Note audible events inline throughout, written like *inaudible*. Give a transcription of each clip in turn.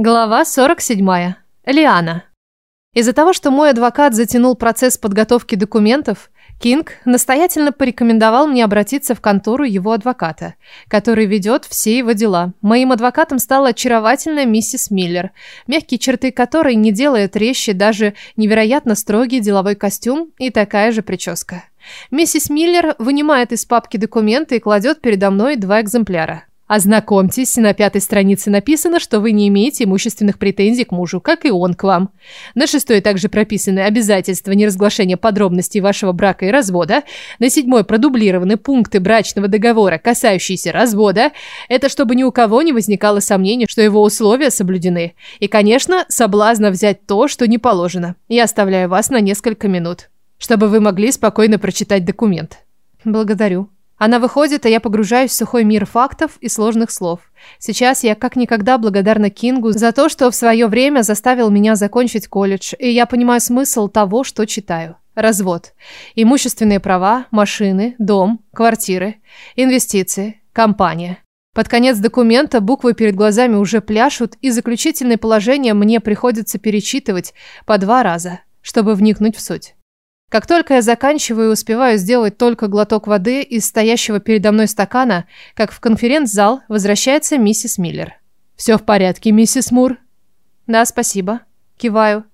Глава 47. Лиана. Из-за того, что мой адвокат затянул процесс подготовки документов, Кинг настоятельно порекомендовал мне обратиться в контору его адвоката, который ведет все его дела. Моим адвокатом стала очаровательная миссис Миллер, мягкие черты которой не делают резче даже невероятно строгий деловой костюм и такая же прическа. Миссис Миллер вынимает из папки документы и кладет передо мной два экземпляра. Ознакомьтесь, на пятой странице написано, что вы не имеете имущественных претензий к мужу, как и он к вам. На шестой также прописаны обязательства неразглашения подробностей вашего брака и развода. На седьмой продублированы пункты брачного договора, касающиеся развода. Это чтобы ни у кого не возникало сомнений, что его условия соблюдены. И, конечно, соблазна взять то, что не положено. Я оставляю вас на несколько минут, чтобы вы могли спокойно прочитать документ. Благодарю. Она выходит, а я погружаюсь в сухой мир фактов и сложных слов. Сейчас я как никогда благодарна Кингу за то, что в свое время заставил меня закончить колледж, и я понимаю смысл того, что читаю. Развод. Имущественные права, машины, дом, квартиры, инвестиции, компания. Под конец документа буквы перед глазами уже пляшут, и заключительные положения мне приходится перечитывать по два раза, чтобы вникнуть в суть. Как только я заканчиваю и успеваю сделать только глоток воды из стоящего передо мной стакана, как в конференц-зал возвращается миссис Миллер. «Все в порядке, миссис Мур?» «Да, спасибо». Киваю.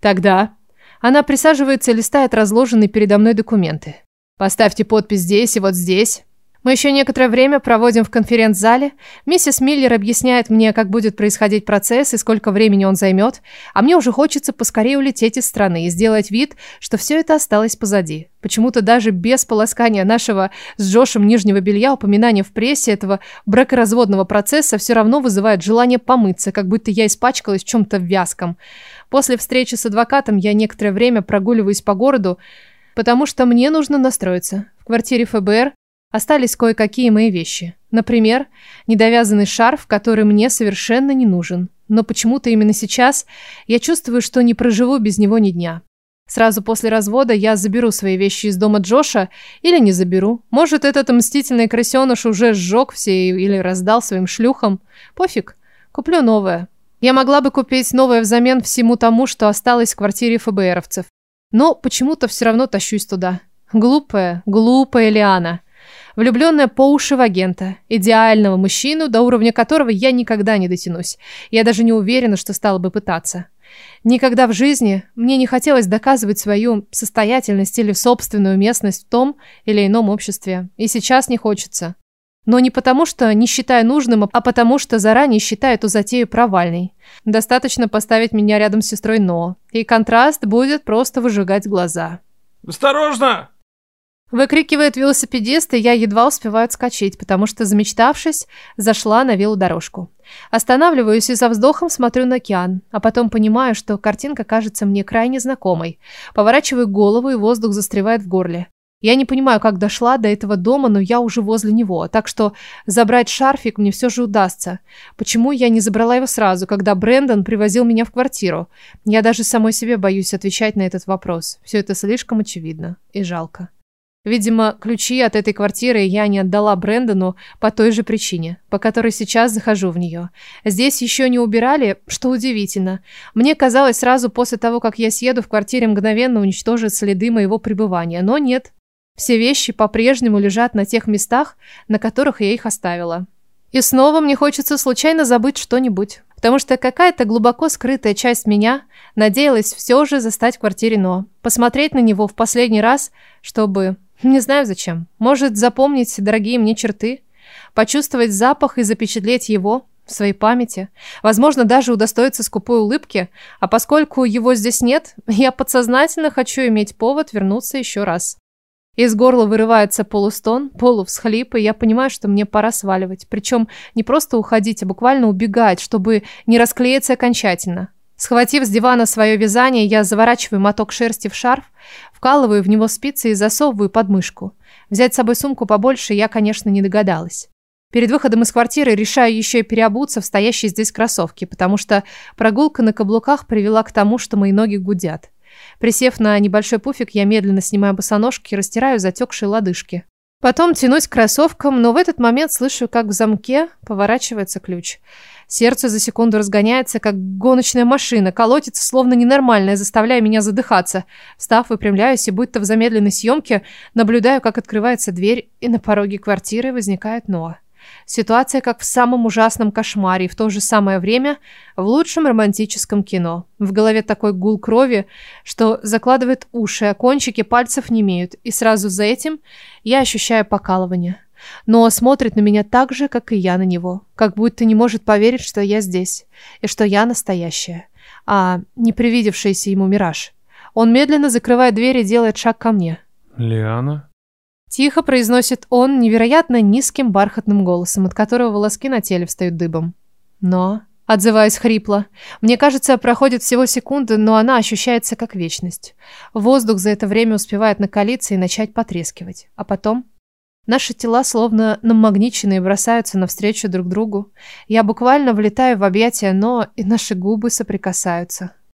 «Тогда...» Она присаживается и листает разложенные передо мной документы. «Поставьте подпись здесь и вот здесь». Мы еще некоторое время проводим в конференц-зале. Миссис Миллер объясняет мне, как будет происходить процесс и сколько времени он займет, а мне уже хочется поскорее улететь из страны и сделать вид, что все это осталось позади. Почему-то даже без полоскания нашего с Джошем нижнего белья упоминания в прессе этого бракоразводного процесса все равно вызывает желание помыться, как будто я испачкалась чем-то вязком. После встречи с адвокатом я некоторое время прогуливаюсь по городу, потому что мне нужно настроиться. В квартире ФБР Остались кое-какие мои вещи. Например, недовязанный шарф, который мне совершенно не нужен. Но почему-то именно сейчас я чувствую, что не проживу без него ни дня. Сразу после развода я заберу свои вещи из дома Джоша или не заберу. Может, этот мстительный крысеныш уже сжег все или раздал своим шлюхам. Пофиг, куплю новое. Я могла бы купить новое взамен всему тому, что осталось в квартире ФБРовцев. Но почему-то все равно тащусь туда. Глупая, глупая Лиана. Влюбленная по уши в агента. Идеального мужчину, до уровня которого я никогда не дотянусь. Я даже не уверена, что стала бы пытаться. Никогда в жизни мне не хотелось доказывать свою состоятельность или собственную местность в том или ином обществе. И сейчас не хочется. Но не потому, что не считаю нужным, а потому, что заранее считаю эту затею провальной. Достаточно поставить меня рядом с сестрой Но, и контраст будет просто выжигать глаза. «Осторожно!» Выкрикивает велосипедист, и я едва успеваю отскочить, потому что, замечтавшись, зашла на велодорожку. Останавливаюсь и за вздохом смотрю на океан, а потом понимаю, что картинка кажется мне крайне знакомой. Поворачиваю голову, и воздух застревает в горле. Я не понимаю, как дошла до этого дома, но я уже возле него, так что забрать шарфик мне все же удастся. Почему я не забрала его сразу, когда Брэндон привозил меня в квартиру? Я даже самой себе боюсь отвечать на этот вопрос. Все это слишком очевидно и жалко. Видимо, ключи от этой квартиры я не отдала Брэндону по той же причине, по которой сейчас захожу в нее. Здесь еще не убирали, что удивительно. Мне казалось, сразу после того, как я съеду в квартире, мгновенно уничтожат следы моего пребывания. Но нет. Все вещи по-прежнему лежат на тех местах, на которых я их оставила. И снова мне хочется случайно забыть что-нибудь. Потому что какая-то глубоко скрытая часть меня надеялась все же застать в квартире Но. Посмотреть на него в последний раз, чтобы не знаю зачем. Может, запомнить дорогие мне черты? Почувствовать запах и запечатлеть его в своей памяти? Возможно, даже удостоиться скупой улыбки. А поскольку его здесь нет, *laughs* я подсознательно хочу иметь повод вернуться еще раз. Из горла вырывается полустон, полувсхлип, и я понимаю, что мне пора сваливать. Причем не просто уходить, а буквально убегать, чтобы не расклеиться окончательно. Схватив с дивана свое вязание, я заворачиваю моток шерсти в шарф, вкалываю в него спицы и засовываю под мышку. Взять с собой сумку побольше я, конечно, не догадалась. Перед выходом из квартиры решаю еще и переобуться в стоящие здесь кроссовки, потому что прогулка на каблуках привела к тому, что мои ноги гудят. Присев на небольшой пуфик, я медленно снимаю босоножки и растираю затекшие лодыжки. Потом тянусь к кроссовкам, но в этот момент слышу, как в замке поворачивается ключ. Сердце за секунду разгоняется, как гоночная машина, колотится словно ненормальное, заставляя меня задыхаться. Встав, выпрямляюсь и, будто в замедленной съемке, наблюдаю, как открывается дверь, и на пороге квартиры возникает Ноа. Ситуация как в самом ужасном кошмаре и в то же самое время в лучшем романтическом кино. В голове такой гул крови, что закладывает уши, а кончики пальцев не имеют, и сразу за этим я ощущаю покалывание. Но смотрит на меня так же, как и я на него, как будто не может поверить, что я здесь, и что я настоящая, а не привидевшийся ему мираж. Он медленно закрывает дверь и делает шаг ко мне. «Лиана?» Тихо произносит он невероятно низким бархатным голосом, от которого волоски на теле встают дыбом. Но, отзываясь хрипло, мне кажется, проходит всего секунды, но она ощущается как вечность. Воздух за это время успевает накалиться и начать потрескивать. А потом Наши тела словно намагниченные бросаются навстречу друг другу. Я буквально влетаю в объятия, но и наши губы соприкасаются.